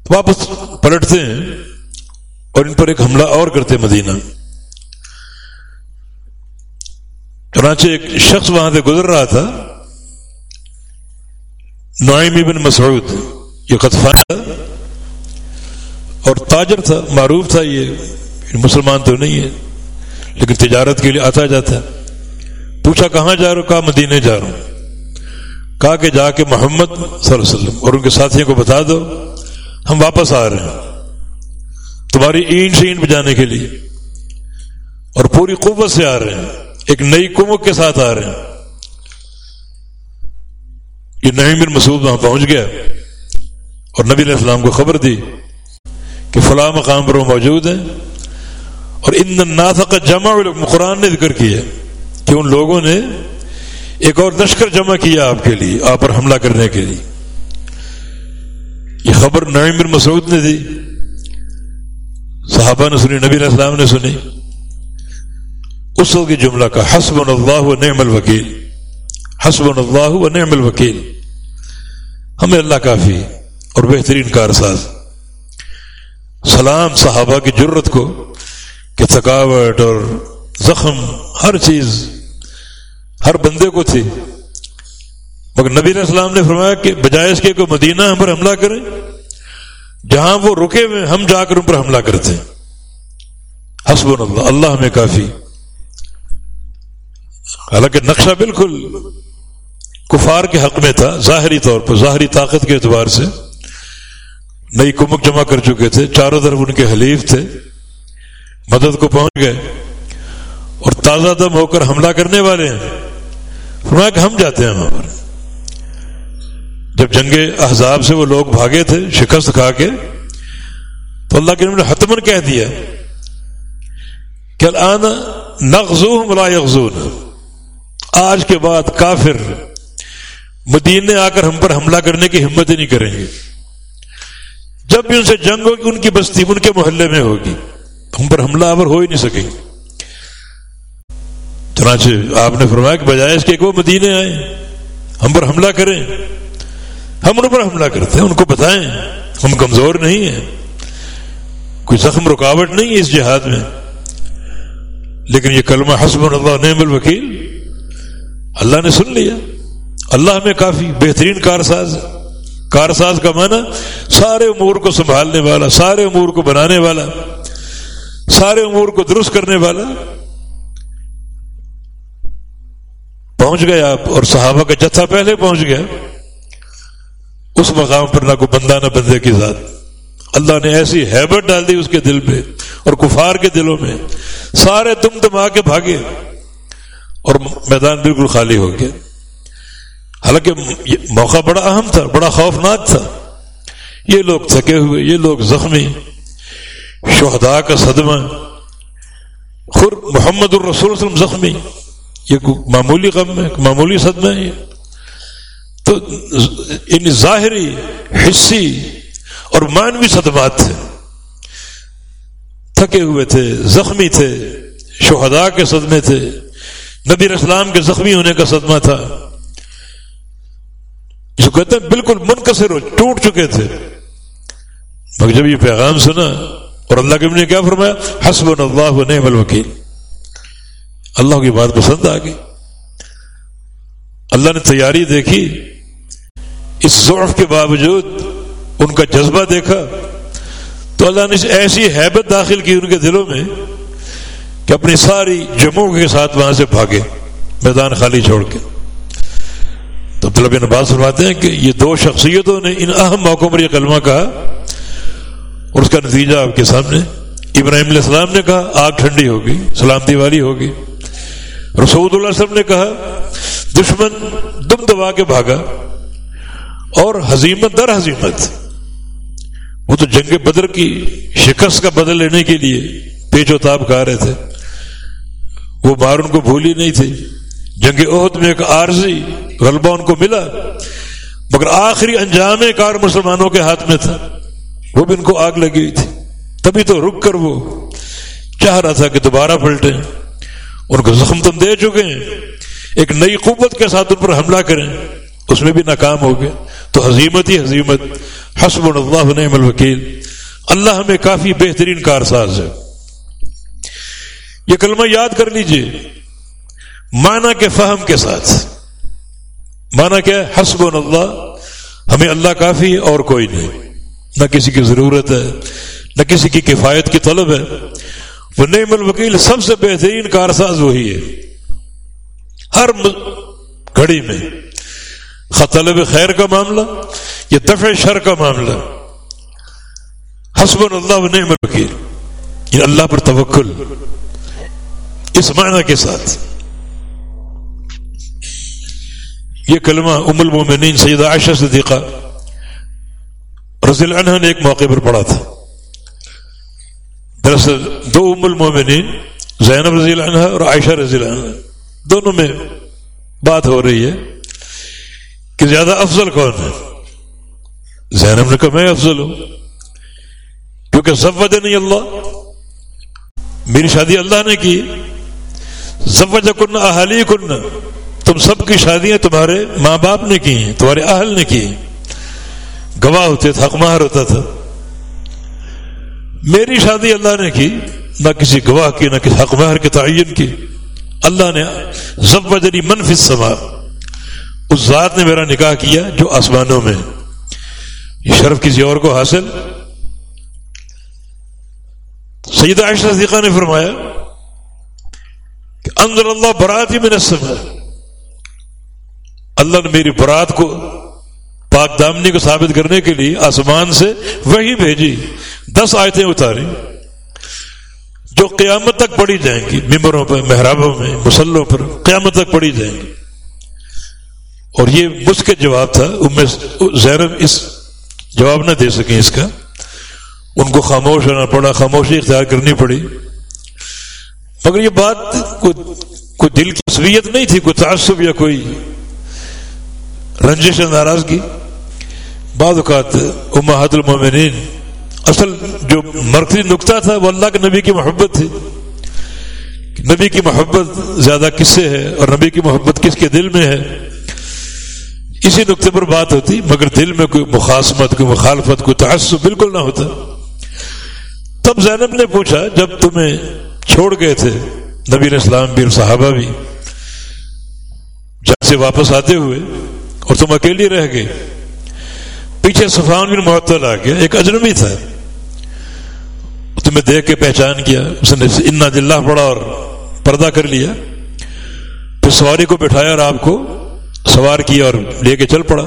واپس پلٹتے ہیں اور ان پر ایک حملہ اور کرتے مدینہ۔ چنانچہ ایک شخص وہاں سے گزر رہا تھا۔ نعیمی بن مسعود، یہ خطفان تھا۔ اور تاجر تھا، معروف تھا یہ یعنی مسلمان تو نہیں ہے، لیکن تجارت کے لیے آتا جاتا۔ پوچھا، کہاں جا رہا ہوں کہا مدینے جا رہا ہوں؟ کہا کہ جا کے محمد صلی اللہ علیہ وسلم اور ان کے ساتھیوں کو بتا دو، ہم واپس آ رہے ہیں۔ تمہاری این شین بجانے کے لیے۔ اور پوری قوت سے آ رہے ہیں۔ ایک نئی کمک کے ساتھ آ رہے ہیں۔ یہ نئی بن مسعود وہاں پہنچ گیا۔ اور نبی علیہ السلام کو خبر دی کہ فلاں مقام پر وہ موجود ہیں۔ اور ان ناث کا جمع قرآن نے ذکر کیا کہ ان لوگوں نے ایک اور لشکر جمع کیا آپ کے لیے، آپ پر حملہ کرنے کے لیے۔ یہ خبر نعیم بن مسعود نے دی۔ صحابہ نے سنی، نبی علیہ السلام نے سنی۔ اس وقت جملہ کا حسب اللہ و نعم الوکیل۔ حسب اللہ و نعم الوکیل۔ ہمیں اللہ کافی اور بہترین کارساز سلام صحابہ کی جرت کو کہ تھکاوٹ اور زخم، ہر چیز ہر بندے کو تھی۔ مگر نبی علیہ السلام نے فرمایا کہ بجائے اس کے کوئی مدینہ ہم پر حملہ کرے، جہاں وہ رکے ہوئے ہم جا کر ان پر حملہ کرتے ہیں۔ حسب اللہ اللہ ہمیں کافی۔ حالانکہ نقشہ بالکل کفار کے حق میں تھا، ظاہری طور پر، ظاہری طاقت کے اعتبار سے۔ نئی کمک جمع کر چکے تھے، چاروں طرف ان کے حلیف تھے۔ مدد کو پہنچ گئے۔ اور تازہ دم ہو کر حملہ کرنے والے ہیں۔ فرمایا کہ ہم جاتے ہیں وہاں پر۔ جب جنگ احزاب سے وہ لوگ بھاگے تھے شکست کھا کے، تو اللہ کے نے حتمن کہہ دیا کہ نغزو ملا یغزون۔ آج کے بعد کافر مدینے آ کر ہم پر حملہ کرنے کی ہمت ہی نہیں کریں گے۔ جب بھی ان سے جنگ ہوگی، ان کی بستی ان کے محلے میں ہوگی۔ ہم پر حملہ آور ہو ہی نہیں سکے۔ چنانچہ آپ نے فرمایا کہ بجائے اس کے وہ مدینے آئے، ہم پر حملہ کریں۔ ہم ان پر حملہ کرتے ہیں، ان کو بتائیں۔ ہم کمزور نہیں ہیں۔ کوئی زخم، رکاوٹ نہیں ہے اس جہاد میں۔ لیکن یہ کلمہ حسب اللہ، نعم الوکیل۔ اللہ نے سن لیا۔ اللہ میں کافی بہترین کارساز کارساز کا معنی سارے امور کو سنبھالنے والا، سارے امور کو بنانے والا، سارے امور کو درست کرنے والا۔ پہنچ گئے آپ اور صحابہ کا جتھا پہلے پہنچ گیا، اس مقام پر نہ کوئی بندہ نہ بندے کی ذات۔ اللہ نے ایسی ہیبت ڈال دی اس کے دل پہ اور کفار کے دلوں میں۔ سارے دم دم آ کے بھاگے اور میدان بالکل خالی ہو گیا۔ حالانکہ موقع بڑا اہم تھا، بڑا خوفناک تھا۔ یہ لوگ تھکے ہوئے، یہ لوگ زخمی۔ شہداء کا صدمہ۔ خود محمد الرسول وسلم زخمی۔ یہ معمولی غم ہے، معمولی صدمہ ہے تو ان ظاہری حصی اور مانوی صدمات تھے۔ تھکے ہوئے تھے، زخمی تھے، شہداء کے صدمے تھے۔ نبی اسلام کے زخمی ہونے کا صدمہ تھا۔ جو کہتے ہیں بالکل منکسر ہو ٹوٹ چکے تھے۔ مگر جب یہ پیغام سنا اور اللہ کے نے کیا فرمایا؟ حسب اللہ نعم الوکیل۔ اللہ کی بات پسند آ گئی۔ اللہ نے تیاری دیکھی۔ اس ضعف کے باوجود ان کا جذبہ دیکھا۔ تو اللہ نے ایسی حیبت داخل کی ان کے دلوں میں کہ اپنی ساری جموں کے ساتھ وہاں سے بھاگے، میدان خالی چھوڑ کے۔ تو طلب نباز فرماتے ہیں کہ یہ دو شخصیتوں نے ان اہم موقعوں پر یہ کلمہ کہا۔ اور اس کا نتیجہ آپ کے سامنے، ابراہیم علیہ السلام نے کہا، آگ ٹھنڈی ہوگی، سلامتی والی ہوگی۔ رسول اللہ علیہ وسلم نے کہا، دشمن دم دبا کے بھاگا اور حزیمت در حزیمت۔ وہ تو جنگ بدر کی شکست کا بدل لینے کے لیے پیچ و تاب کہا رہے تھے۔ وہ بار ان کو بھولی نہیں تھی۔ جنگ عہد میں ایک عارضی غلبہ ان کو ملا، مگر آخری انجام کار مسلمانوں کے ہاتھ میں تھا۔ وہ بھی ان کو آگ لگی ہوئی تھی۔ تبھی تو رک کر وہ چاہ رہا تھا کہ دوبارہ پلٹیں۔ ان کو زخم تم دے چکے ہیں۔ ایک نئی قوت کے ساتھ ان پر حملہ کریں، اس میں بھی ناکام ہو گئے۔ تو حزیمت ہی حزیمت حسب اللہ نعم الوکیل۔ اللہ ہمیں کافی بہترین کارساز ہے۔ یہ کلمہ یاد کر لیجیے۔ معنی کے فہم کے ساتھ۔ معنی کیا ہے؟ حسب اللہ۔ ہمیں اللہ کافی ہے، اور کوئی نہیں۔ نہ کسی کی ضرورت ہے، نہ کسی کی کفایت کی طلب ہے۔ وہ نعم الوکیل سب سے بہترین کارساز وہی ہے۔ ہر گھڑی میں۔ خطلب خیر کا معاملہ یہ دفع شر کا معاملہ۔ حسب اللہ و نعم الوکیل۔ یہ اللہ پر توکل۔ اس معنی کے ساتھ۔ یہ کلمہ ام المومنین سیدہ عائشہ صدیقہ رضی اللہ عنہ نے ایک موقع پر پڑھا تھا۔ دراصل دو ام المومنین، زینب رضی اللہ عنہ اور عائشہ رضی اللہ عنہ۔ دونوں میں بات ہو رہی ہے کہ زیادہ افضل کون ہے؟ زینب نے کہا، میں افضل ہوں۔ کیونکہ سب نہیں اللہ، میری شادی اللہ نے کی۔ زوجہ کن احالی کن تم سب کی شادیاں تمہارے ماں باپ نے کی ہیں، تمہارے اہل نے کی گواہ ہوتے تھا مہر ہوتا تھا۔ میری شادی اللہ نے کی، نہ کسی گواہ کی، نہ کسی حق مہر کے تعین کی۔ اللہ نے ضب منفی سما اس ذات نے میرا نکاح کیا جو آسمانوں میں۔ یہ شرف کسی اور کو حاصل۔ سید عائشہ صدیقہ نے فرمایا کہ اندر اللہ برات ہی میں نصب ہے اللہ نے میری برات کو پاک دامنی کو ثابت کرنے کے لیے آسمان سے وہی بھیجی۔ دس آیتیں اتاری جو قیامت تک پڑھی جائیں گی، ممبروں پر، محرابوں میں، مسلوں پر، قیامت تک پڑھی جائیں گی۔ اور یہ مجھ کے جواب تھا زیرب اس جواب نہ دے سکیں اس کا۔ ان کو خاموش ہونا پڑا، خاموشی اختیار کرنی پڑی۔ مگر یہ بات کوئی دل کی تصویت نہیں تھی، کوئی تعصب یا کوئی رنجش ناراضگی۔ بعض اوقات امہات المومنین اصل جو مرکزی نقطہ تھا وہ اللہ کے نبی کی محبت تھی۔ نبی کی محبت زیادہ کس سے ہے اور نبی کی محبت کس کے دل میں ہے؟ اسی نقطے پر بات ہوتی، مگر دل میں کوئی مخاسمت کوئی مخالفت، کوئی تعصب بالکل نہ ہوتا۔ تب زینب نے پوچھا، جب تمہیں چھوڑ گئے تھے، نبی اسلام بھی اور صحابہ بھی جب سے واپس آتے ہوئے اور تم اکیلی رہ گئے۔ پیچھے سفان بن معطل آ گیا، ایک اجنبی تھا۔ تمہیں دیکھ کے پہچان کیا۔ اس نے انا دلہ پڑا اور پردہ کر لیا۔ پھر سواری کو بٹھایا اور آپ کو سوار کیا اور لے کے چل پڑا۔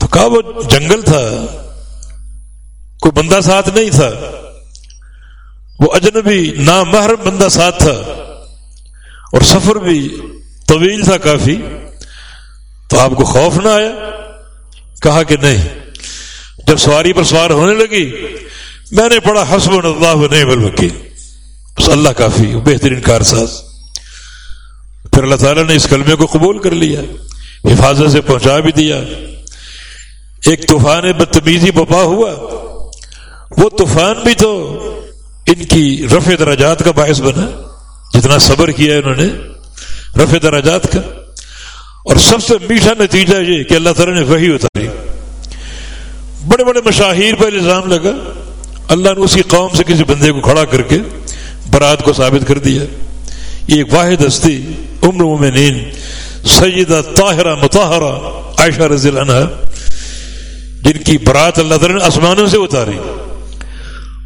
تو کہا وہ جنگل تھا۔ کوئی بندہ ساتھ نہیں تھا۔ وہ اجنبی نامحرم بندہ ساتھ تھا۔ اور سفر بھی طویل تھا کافی۔ تو آپ کو خوف نہ آیا۔ کہا کہ نہیں۔ جب سواری پر سوار ہونے لگی میں نے پڑھا حسب اللہ نہیں بلوکی بس اللہ کافی بہترین کارساز پھر اللہ تعالیٰ نے اس کلمے کو قبول کر لیا، حفاظت سے پہنچا بھی دیا۔ ایک طوفان بدتمیزی بپا ہوا، وہ طوفان بھی تو ان کی رفع دراجات کا باعث بنا۔ جتنا صبر کیا انہوں نے، رفع دراجات کا۔ اور سب سے میٹھا نتیجہ یہ کہ اللہ تعالیٰ نے وہی اتاری۔ بڑے بڑے مشاہیر پر الزام لگا۔ اللہ نے اسی قوم سے کسی بندے کو کھڑا کر کے برات کو ثابت کر دیا۔ یہ ایک واحد ہستی، عمر مومنین، سیدہ طاہرہ متحرہ عائشہ رضی اللہ عنہ، جن کی برات اللہ تعالیٰ نے آسمانوں سے اتاری۔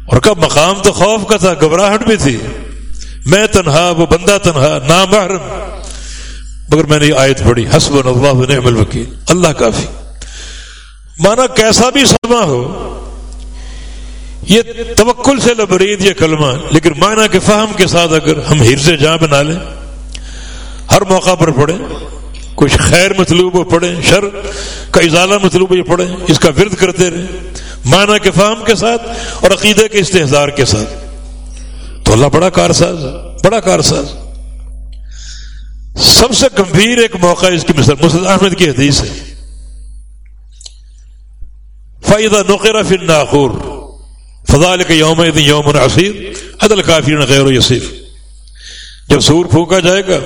اور کب مقام تو خوف کا تھا، گھبراہٹ بھی تھی۔ میں تنہا، وہ بندہ تنہا، نامحرم۔ مگر میں نے یہ آیت پڑھی حسب اللہ نعم الوکیل۔ اللہ کافی۔ مانا کیسا بھی سما ہو یہ توکل سے لبرید یہ کلمہ لیکن معنی کے فہم کے ساتھ اگر ہم ہر سے جہاں بنا لیں، ہر موقع پر پڑھیں، کچھ خیر مطلوب ہو پڑھیں، شر کا اضالہ مطلوب ہو پڑھیں، اس کا ورد کرتے رہیں۔ معنی کے فہم کے ساتھ اور عقیدے کے استحصار کے ساتھ۔ تو اللہ بڑا کارساز بڑا کارساز۔ سب سے گمبھیر ایک موقع اس کی مثال مسلم احمد کی حدیث ہے۔ فائدہ نقیرہ فن ناخور فضال کے یوم یوم عصیر عدل کافی غیر و یسیف جب سور پھونکا جائے گا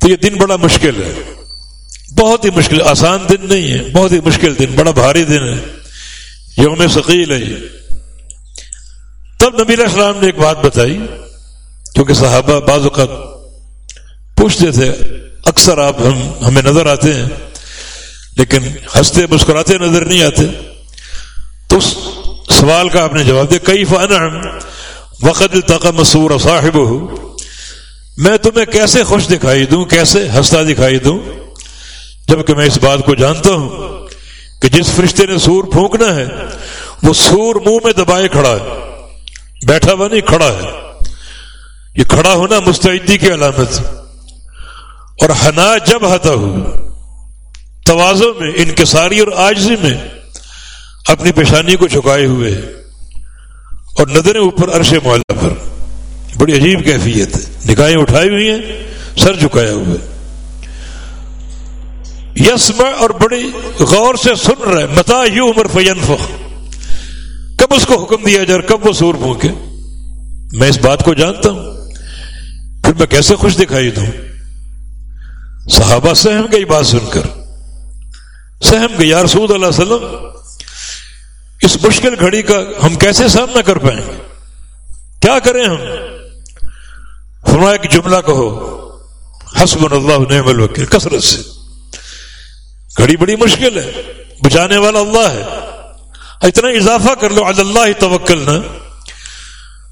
تو یہ دن بڑا مشکل ہے. بہت ہی مشکل، آسان دن نہیں ہے، بہت ہی مشکل دن، بڑا بھاری دن ہے. یوم ثقیل ہے یہ. تب نبی علیہ السلام نے ایک بات بتائی، کیونکہ صحابہ بعض اوقات پوچھتے تھے، اکثر آپ ہم، ہمیں نظر آتے ہیں، لیکن ہنستے، مسکراتے نظر نہیں آتے. تو سوال کا آپ نے جواب دیا کئی فن وقت التقا مسور صاحب میں تمہیں کیسے خوش دکھائی دوں، کیسے ہنستا دکھائی دوں؟ جبکہ میں اس بات کو جانتا ہوں کہ جس فرشتے نے سور پھونکنا ہے، وہ سور منہ میں دبائے کھڑا ہے، بیٹھا ہوا نہیں، کھڑا ہے۔ یہ کھڑا ہونا مستعدی کی علامت اور ہنا جب ہتا ہو توازوں میں، انکساری اور آجزی میں اپنی پیشانی کو چکائے ہوئے اور نظریں اوپر عرش معلّہ پر۔ بڑی عجیب کیفیت ہے۔ نگاہیں اٹھائی ہوئی ہیں، سر جھکایا ہوئے یسم اور بڑی غور سے سن رہے متا یو عمر فین کب اس کو حکم دیا جائے کب وہ سور پھونکے؟ میں اس بات کو جانتا ہوں۔ پھر میں کیسے خوش دکھائی دوں؟ صحابہ سہم گئی بات سن کر۔ سہم گئی یار سود اللہ وسلم اس مشکل گھڑی کا ہم کیسے سامنا کر پائیں؟ گے کیا کریں ہم؟ فرمایا کہ جملہ کہو حسب اللہ نعم الوکیل، کثرت سے۔ گھڑی بڑی مشکل ہے بچانے والا اللہ ہے۔ ہاں، اتنا اضافہ کر لو اللہ ہی توکل نہ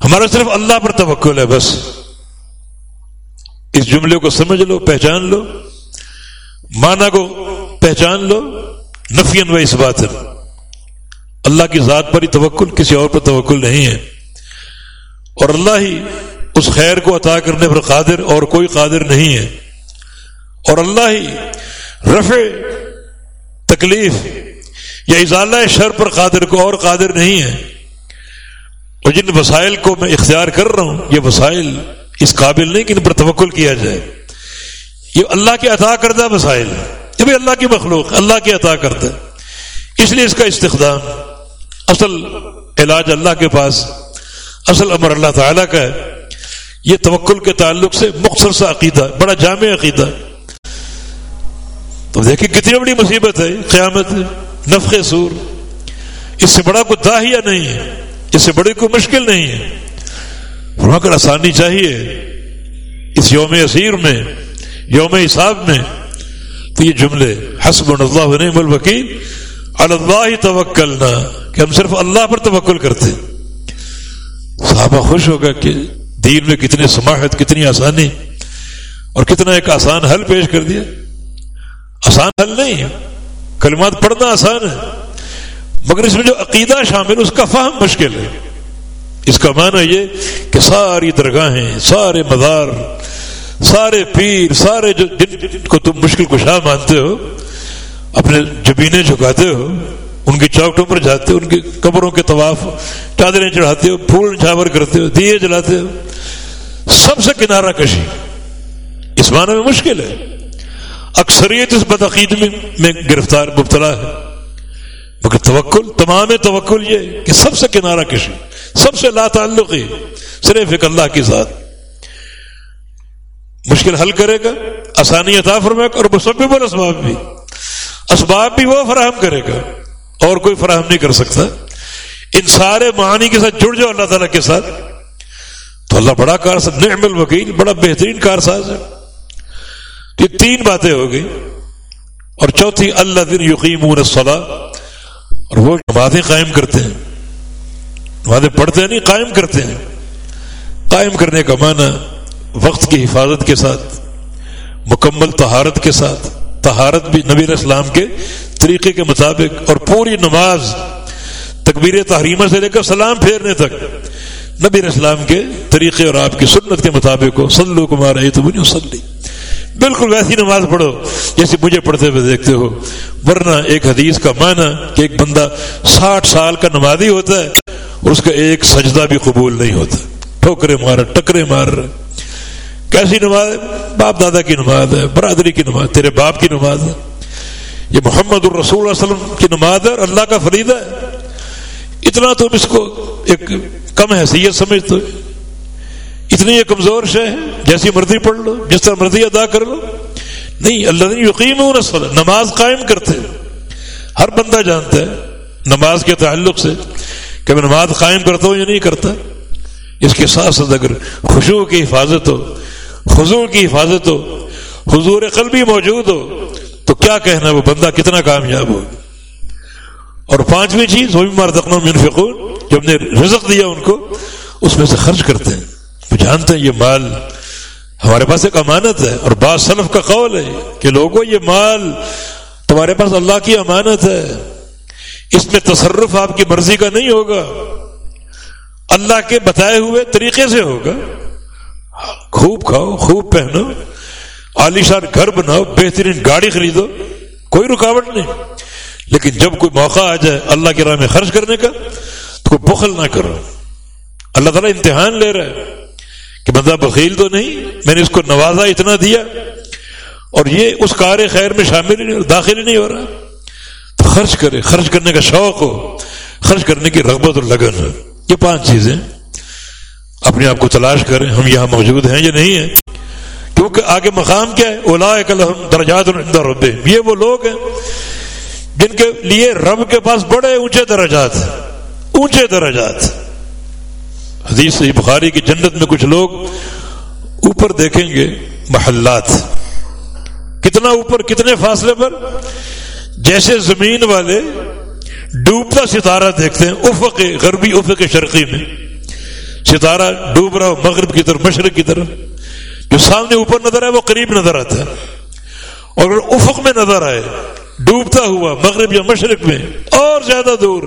ہمارا صرف اللہ پر توکل ہے بس۔ اس جملے کو سمجھ لو، پہچان لو۔ مانا کو پہچان لو۔ نفین و اس بات ہے اللہ کی ذات پر ہی توکل، کسی اور پر توکل نہیں ہے۔ اور اللہ ہی اس خیر کو عطا کرنے پر قادر اور کوئی قادر نہیں ہے۔ اور اللہ ہی رفع، تکلیف یا اضالہ شر پر قادر کو اور قادر نہیں ہے۔ اور جن وسائل کو میں اختیار کر رہا ہوں، یہ وسائل اس قابل نہیں کہ ان پر توکل کیا جائے۔ یہ اللہ کے عطا کردہ وسائل یہ بھی اللہ کی مخلوق، اللہ کے عطا کردہ۔ اس لیے اس کا استخدام اصل علاج اللہ کے پاس، اصل امر اللہ تعالیٰ کا ہے۔ یہ توکل کے تعلق سے مختصر سا عقیدہ، بڑا جامع عقیدہ۔ تو دیکھیں کتنی بڑی مصیبت ہے، قیامت نفق سور۔ اس سے بڑا کوئی داہیہ نہیں ہے، اس سے بڑی کوئی مشکل نہیں ہے۔ وہاں کر آسانی چاہیے، اس یوم اسیر میں، یوم حساب میں، تو یہ جملے حسب اللہ نعم الوکیل اللہ توکلنا کہ ہم صرف اللہ پر توکل کرتے صحابہ خوش ہوگا کہ دین میں کتنی سماحت، کتنی آسانی اور کتنا ایک آسان حل پیش کر دیا۔ آسان حل نہیں، کلمات پڑھنا آسان ہے، مگر اس میں جو عقیدہ شامل، اس کا فہم مشکل ہے۔ اس کا معنی یہ کہ ساری درگاہیں، سارے مزار، سارے پیر، سارے جو جن کو تم مشکل کشا مانتے ہو اپنے جبینے جھکاتے ہو، ان کی چوکٹوں پر جاتے ہو، ان کی قبروں کے طواف، چادریں چڑھاتے ہو، پھول چھاور کرتے ہو، دیے جلاتے ہو، سب سے کنارہ کشی۔ اس معنی میں مشکل ہے۔ اکثریت اس بدعقید میں گرفتار مبتلا ہے۔ مگر توکل، تمام توکل یہ کہ سب سے کنارہ کشی، سب سے لا تعلقی صرف ایک اللہ کی ذات۔ مشکل حل کرے گا، آسانی عطا فرمائے گا اور مسبب اور اسباب بھی۔ اسباب بھی وہ فراہم کرے گا اور کوئی فراہم نہیں کر سکتا ان سارے معانی کے ساتھ جڑ جاؤ اللہ تعالیٰ کے ساتھ تو اللہ بڑا کار ساز نعم الوکیل، بڑا بہترین کار ساز ہے یہ تین باتیں ہو گئی۔ اور چوتھی اللہ دن یقین اور وہ نمازیں قائم کرتے ہیں۔ نمازیں پڑھتے ہیں نہیں، قائم کرتے ہیں۔ قائم کرنے کا معنی وقت کی حفاظت کے ساتھ، مکمل تہارت کے ساتھ۔ تہارت بھی نبی اسلام کے طریقے کے مطابق اور پوری نماز تکبیر تحریمہ سے لے کر سلام پھیرنے تک نبی اسلام کے طریقے اور آپ کی سنت کے مطابق ہو۔ سلو کمار ہے تو مجھے سلی بالکل ویسی نماز پڑھو جیسے مجھے پڑھتے ہوئے دیکھتے ہو۔ ورنہ ایک حدیث کا معنی کہ ایک بندہ ساٹھ سال کا نمازی ہوتا ہے اور اس کا ایک سجدہ بھی قبول نہیں ہوتا۔ ٹھوکرے مار، ٹکرے مار۔ کیسی نماز ہے؟ باپ دادا کی نماز ہے، برادری کی نماز تیرے باپ کی نماز ہے۔ یہ محمد الرسول اللہ علیہ وسلم کی نماز ہے اور اللہ کا فریدہ ہے۔ اتنا تم اس کو ایک کم حیثیت سمجھتے اتنی یہ کمزور شے ہے جیسی مرضی پڑھ لو، جس طرح مرضی ادا کر لو۔ نہیں اللہ نے یقین نماز قائم کرتے ہر بندہ جانتا ہے، نماز کے تعلق سے کہ میں نماز قائم کرتا ہوں یا نہیں کرتا۔ اس کے ساتھ ساتھ اگر خوشبو کی حفاظت ہو حضور کی حفاظت ہو، حضور قلبی موجود ہو، تو کیا کہنا وہ بندہ کتنا کامیاب ہو؟ اور پانچویں چیز، وہ بھی مردقن منفقون جو ہم نے رزق دیا ان کو، اس میں سے خرچ کرتے ہیں۔ وہ جانتے ہیں یہ مال ہمارے پاس ایک امانت ہے، اور بعض سلف کا قول ہے کہ لوگوں، یہ مال تمہارے پاس اللہ کی امانت ہے۔ اس میں تصرف آپ کی مرضی کا نہیں ہوگا، اللہ کے بتائے ہوئے طریقے سے ہوگا۔ خوب کھاؤ، خوب پہنو۔ عالیشان گھر بناؤ، بہترین گاڑی خریدو۔ کوئی رکاوٹ نہیں۔ لیکن جب کوئی موقع آ جائے اللہ کی راہ میں خرچ کرنے کا، تو کوئی بخل نہ کرو۔ اللہ تعالیٰ امتحان لے رہا ہے کہ بندہ بخیل تو نہیں، میں نے اس کو نوازا اتنا دیا۔ اور یہ اس کار خیر میں شامل ہی نہیں داخل ہی نہیں ہو رہا۔ تو خرچ کرے، خرچ کرنے کا شوق ہو۔ خرچ کرنے کی رغبت اور لگن ہو۔ یہ پانچ چیزیں۔ اپنے آپ کو تلاش کریں، ہم یہاں موجود ہیں یا نہیں ہیں؟ کیونکہ آگے مقام کیا ہے؟ اولا درجات رب یہ وہ لوگ ہیں جن کے لیے رب کے پاس بڑے اونچے درجات اونچے درجات۔ حدیث بخاری کی جنت میں کچھ لوگ اوپر دیکھیں گے محلات۔ کتنا اوپر، کتنے فاصلے پر؟ جیسے زمین والے ڈوبتا ستارہ دیکھتے ہیں، افق غربی، افق شرقی میں۔ ستارہ ڈوب رہا ہو، مغرب کی طرف، مشرق کی طرف۔ جو سامنے اوپر نظر آئے، وہ قریب نظر آتا ہے۔ اور اگر افق میں نظر آئے، ڈوبتا ہوا، مغرب یا مشرق میں، اور زیادہ دور۔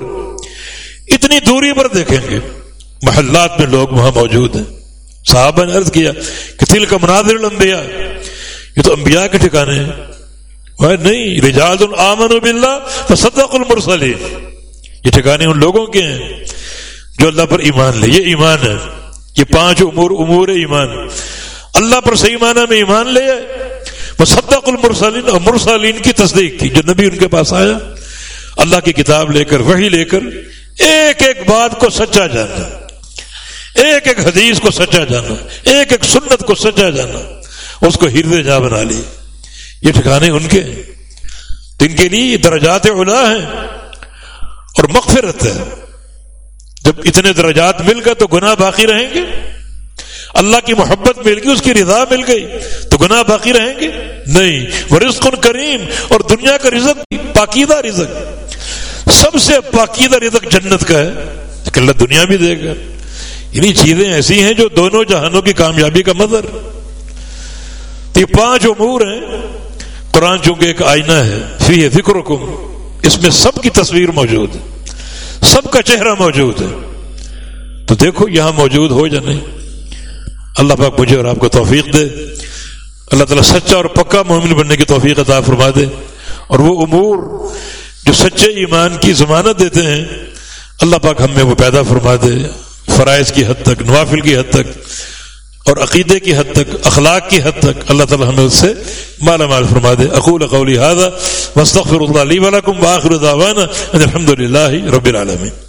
اتنی دوری پر دیکھیں گے، محلات میں لوگ وہاں موجود ہیں۔ صحابہ نے عرض کیا کہ تل کا مناظر الانبیاء، یہ تو انبیاء کے ٹھکانے ہیں۔ نہیں، رجال العمن باللہ صدق المرسلین۔ یہ ٹھکانے ان لوگوں کے ہیں۔ جو اللہ پر ایمان لے، یہ ایمان ہے۔ یہ پانچ امور امور ایمان۔ اللہ پر صحیح معنی میں ایمان لے۔ وہ صدق المرسلین اور مرسلین کی تصدیق کی، جو نبی ان کے پاس آیا۔ اللہ کی کتاب لے کر وہی لے کر، ایک ایک بات کو سچا جانا ایک ایک حدیث کو سچا جانا ایک ایک سنت کو سچا جانا اس کو ہردے جا بنا لی۔ یہ ٹھکانے ان کے۔ ان کے لیے درجات اولا ہیں اور مغفرت ہے۔ جب اتنے درجات مل گئے تو گناہ باقی رہیں گے؟ اللہ کی محبت مل گئی، اس کی رضا مل گئی، تو گناہ باقی رہیں گے؟ نہیں، وہ رزق کریم اور دنیا کا رزق پاکیدہ رزق۔ سب سے پاکیدہ رزق جنت کا ہے کہ اللہ دنیا بھی دے گا۔ یعنی چیزیں ایسی ہیں جو دونوں جہانوں کی کامیابی کا مظہر۔ یہ پانچ امور ہیں۔ قرآن چونکہ ایک آئینہ ہے، فی فکر اس میں سب کی تصویر موجود ہے۔ سب کا چہرہ موجود ہے۔ تو دیکھو یہاں موجود ہو یا نہیں۔ اللہ پاک مجھے اور آپ کو توفیق دے۔ اللہ تعالیٰ سچا اور پکا مومن بننے کی توفیق عطا فرما دے۔ اور وہ امور جو سچے ایمان کی ضمانت دیتے ہیں، اللہ پاک ہم میں وہ پیدا فرما دے۔ فرائض کی حد تک، نوافل کی حد تک۔ اور عقیدے کی حد تک، اخلاق کی حد تک اللہ تعالیٰ ہمیں اس سے مالا مال فرما دے۔ اقول قولی هذا واستغفر الله لي ولكم واخر دعوانا الحمد لله رب العالمين۔